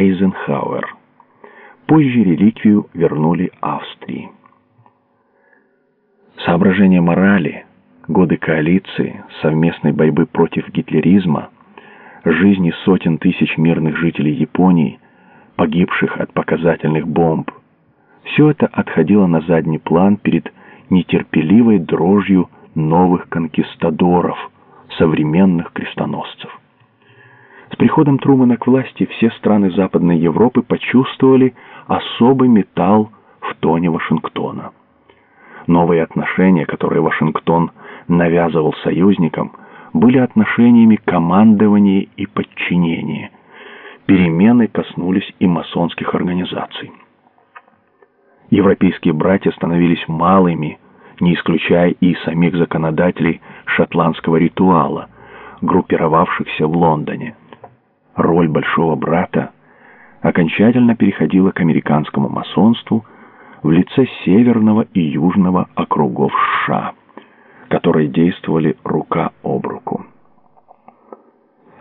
Эйзенхауэр. Позже реликвию вернули Австрии. Соображения морали, годы коалиции, совместной борьбы против гитлеризма, жизни сотен тысяч мирных жителей Японии, погибших от показательных бомб, все это отходило на задний план перед нетерпеливой дрожью новых конкистадоров, современных крестоносцев. Приходом Трумэна к власти все страны Западной Европы почувствовали особый металл в тоне Вашингтона. Новые отношения, которые Вашингтон навязывал союзникам, были отношениями командования и подчинения. Перемены коснулись и масонских организаций. Европейские братья становились малыми, не исключая и самих законодателей шотландского ритуала, группировавшихся в Лондоне. Роль большого брата окончательно переходила к американскому масонству в лице северного и южного округов США, которые действовали рука об руку.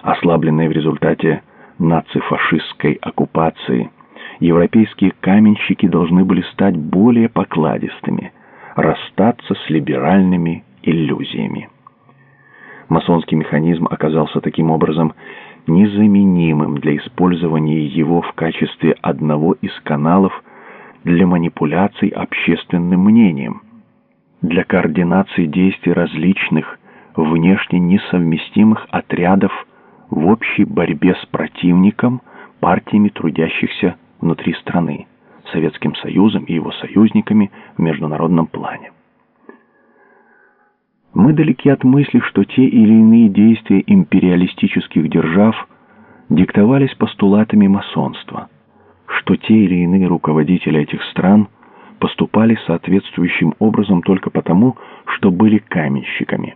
Ослабленные в результате нацифашистской оккупации, европейские каменщики должны были стать более покладистыми, расстаться с либеральными иллюзиями. Масонский механизм оказался таким образом незаменимым для использования его в качестве одного из каналов для манипуляций общественным мнением, для координации действий различных, внешне несовместимых отрядов в общей борьбе с противником, партиями трудящихся внутри страны, Советским Союзом и его союзниками в международном плане. Мы далеки от мысли, что те или иные действия империалистических держав диктовались постулатами масонства, что те или иные руководители этих стран поступали соответствующим образом только потому, что были каменщиками.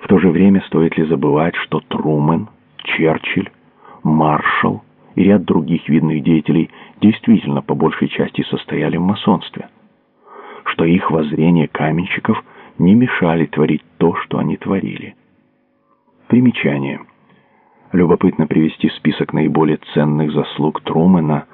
В то же время стоит ли забывать, что Трумэн, Черчилль, Маршалл и ряд других видных деятелей действительно по большей части состояли в масонстве, что их воззрение каменщиков – не мешали творить то, что они творили. Примечание. Любопытно привести список наиболее ценных заслуг Трумэна,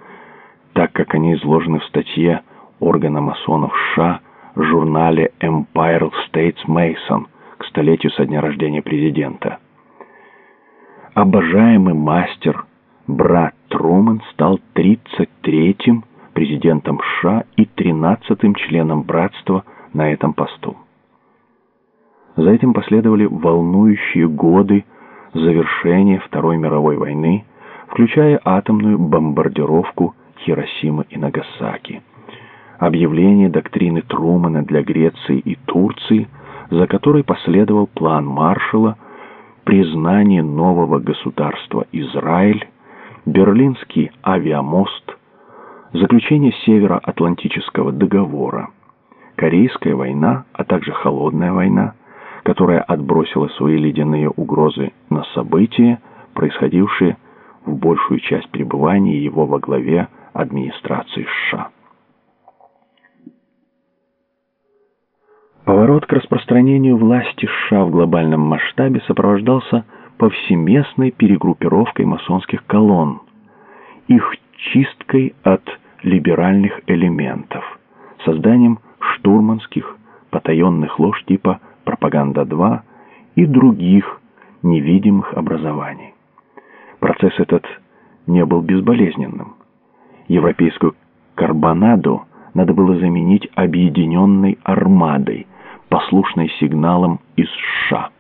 так как они изложены в статье органа масонов США в журнале Empire States Mason к столетию со дня рождения президента. Обожаемый мастер, брат Трумэн, стал 33-м президентом США и 13-м членом братства на этом посту. За этим последовали волнующие годы завершения Второй мировой войны, включая атомную бомбардировку Хиросимы и Нагасаки, объявление доктрины Трумана для Греции и Турции, за которой последовал план Маршалла, признание нового государства Израиль, Берлинский авиамост, заключение Североатлантического договора, Корейская война, а также Холодная война – которая отбросила свои ледяные угрозы на события, происходившие в большую часть пребывания его во главе администрации США. Поворот к распространению власти США в глобальном масштабе сопровождался повсеместной перегруппировкой масонских колонн, их чисткой от либеральных элементов, созданием штурманских потаенных лож типа «Пропаганда-2» и других невидимых образований. Процесс этот не был безболезненным. Европейскую карбонаду надо было заменить объединенной армадой, послушной сигналам из США.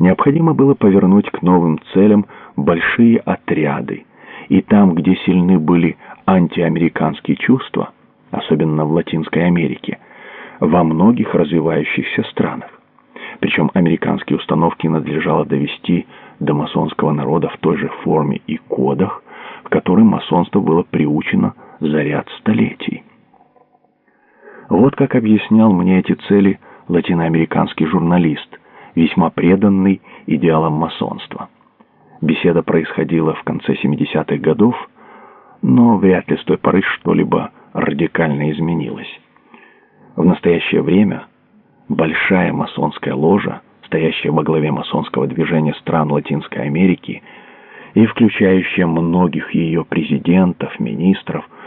Необходимо было повернуть к новым целям большие отряды, и там, где сильны были антиамериканские чувства, особенно в Латинской Америке, во многих развивающихся странах. Причем американские установки надлежало довести до масонского народа в той же форме и кодах, в которой масонство было приучено за ряд столетий. Вот как объяснял мне эти цели латиноамериканский журналист, весьма преданный идеалам масонства. Беседа происходила в конце 70-х годов, но вряд ли с той поры что-либо радикально изменилось. В настоящее время большая масонская ложа, стоящая во главе масонского движения стран Латинской Америки, и включающая многих ее президентов, министров,